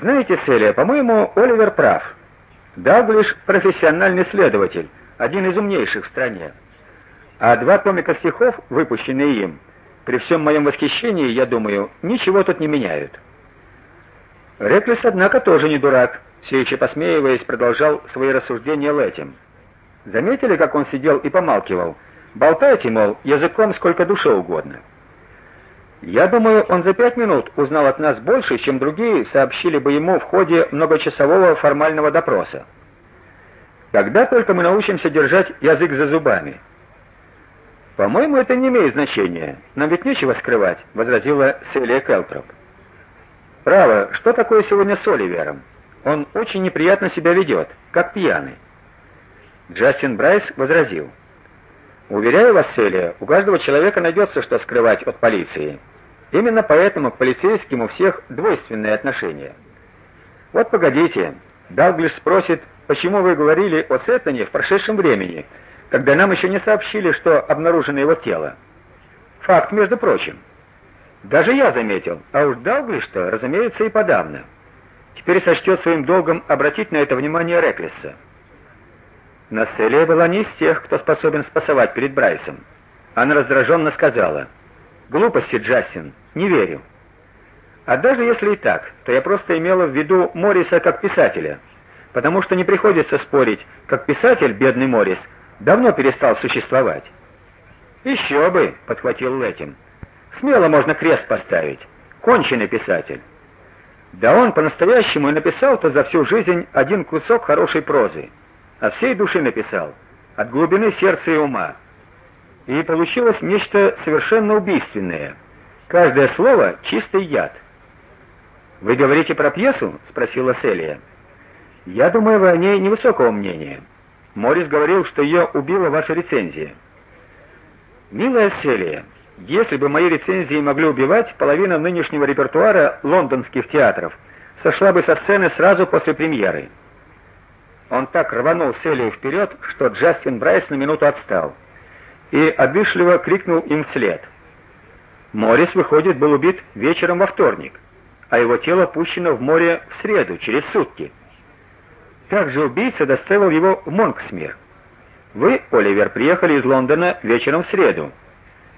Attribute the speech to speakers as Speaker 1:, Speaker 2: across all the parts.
Speaker 1: Знаете, Селия, по-моему, Оливер прав. Даглиш профессиональный следователь, один из умнейших в стране. А два томика стихов, выпущенные им, при всем моем восхищении, я думаю, ничего тут не меняют. Реклис, однако, тоже не дурак, все посмеиваясь, продолжал свои рассуждения Лэтим. Заметили, как он сидел и помалкивал? Болтайте, мол, языком сколько душе угодно. Я думаю, он за пять минут узнал от нас больше, чем другие сообщили бы ему в ходе многочасового формального допроса. Когда только мы научимся держать язык за зубами. По-моему, это не имеет значения. Нам ведь нечего скрывать, возразила Селия Келтроп. Право, что такое сегодня с Оливером? Он очень неприятно себя ведет, как пьяный. Джастин Брайс возразил: Уверяю вас, Селия, у каждого человека найдется, что скрывать от полиции. Именно поэтому к полицейским у всех двойственные отношения. Вот погодите, Далглиш спросит, почему вы говорили о Сеттоне в прошедшем времени, когда нам еще не сообщили, что обнаружено его тело. Факт, между прочим. Даже я заметил, а уж Далглиш-то, разумеется, и подавно. Теперь сочтет своим долгом обратить на это внимание Реклиса. Но Селия была не из тех, кто способен спасовать перед Брайсом. Она раздраженно сказала: "Глупости, Джастин, не верю. А даже если и так, то я просто имела в виду Морриса как писателя, потому что не приходится спорить, как писатель бедный Моррис давно перестал существовать". «Еще бы, подхватил Лэтим. Смело можно крест поставить. Конченый писатель. Да он по-настоящему и написал-то за всю жизнь один кусок хорошей прозы от всей души написал, от глубины сердца и ума. И получилось нечто совершенно убийственное. Каждое слово чистый яд. Вы говорите про пьесу? спросила Селия. Я думаю, вы о ней невысокого мнения. Морис говорил, что ее убила ваша рецензия. Милая Селия, если бы мои рецензии могли убивать, половина нынешнего репертуара лондонских театров сошла бы со сцены сразу после премьеры. Он так рванул Селию вперед, что Джастин Брайс на минуту отстал и обижливо крикнул им вслед. Морис, выходит, был убит вечером во вторник, а его тело пущено в море в среду, через сутки. Также убийца доставил его в Монксмир. Вы, Оливер, приехали из Лондона вечером в среду.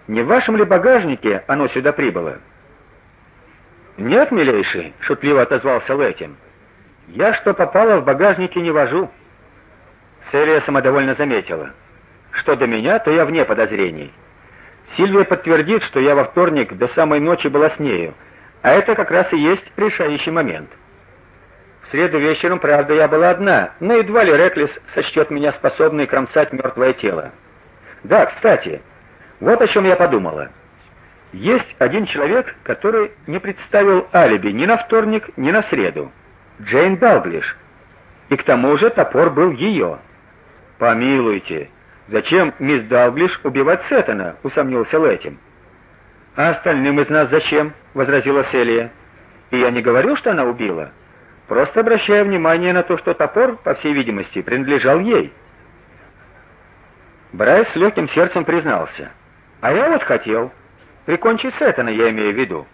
Speaker 1: Не в вашем ли багажнике оно сюда прибыло? Нет, милейший, шутливо отозвался Лэтим. Я что попало в багажнике не вожу. Селия самодовольно заметила: что до меня, то я вне подозрений. Сильвия подтвердит, что я во вторник до самой ночи была с нею, а это как раз и есть решающий момент. В среду вечером, правда, я была одна, но едва ли Реклис сочтет меня способной кромсать мертвое тело. Да, кстати, вот о чем я подумала. Есть один человек, который не представил алиби ни на вторник, ни на среду. Джейн Далглиш. И к тому же топор был ее. Помилуйте, зачем мисс Далглиш убивать Сеттона? усомнился Лэтим. А остальным из нас зачем? возразила Селия. И я не говорю, что она убила. Просто обращаю внимание на то, что топор, по всей видимости, принадлежал ей. Брайс с легким сердцем признался: "А я вот хотел прикончить Сеттона, я имею в виду.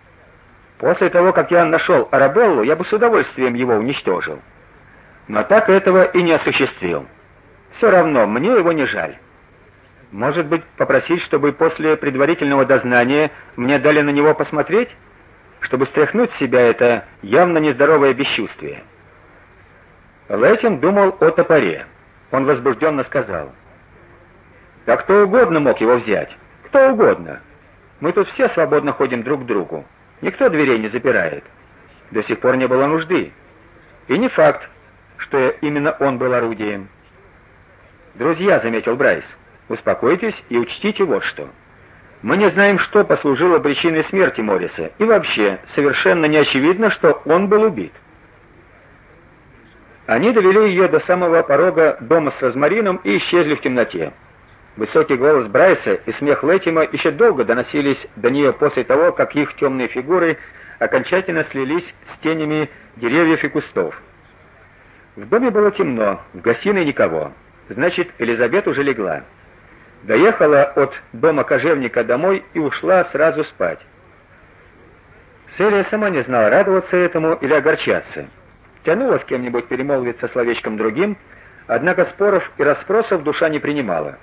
Speaker 1: После того, как я нашел Арабеллу, я бы с удовольствием его уничтожил. Но так этого и не осуществил. Все равно мне его не жаль. Может быть, попросить, чтобы после предварительного дознания мне дали на него посмотреть, чтобы стряхнуть с себя это явно нездоровое бесчувствие. Лэтин думал о топоре. Он возбужденно сказал: "Да кто угодно мог его взять, кто угодно. Мы тут все свободно ходим друг к другу. Никто дверей не запирает. До сих пор не было нужды. И не факт, что именно он был орудием. Друзья, заметил Брайс. Успокойтесь и учтите вот что. Мы не знаем, что послужило причиной смерти Морриса, и вообще совершенно не очевидно, что он был убит. Они довели ее до самого порога дома с розмарином и исчезли в темноте. Высокий голос Брайса и смех Лэтима еще долго доносились до нее после того, как их темные фигуры окончательно слились с тенями деревьев и кустов. В доме было темно, в гостиной никого. Значит, Элизабет уже легла. Доехала от дома кожевника домой и ушла сразу спать. Селия сама не знала, радоваться этому или огорчаться. Тянула с кем-нибудь перемолвиться словечком другим, однако споров и расспросов душа не принимала.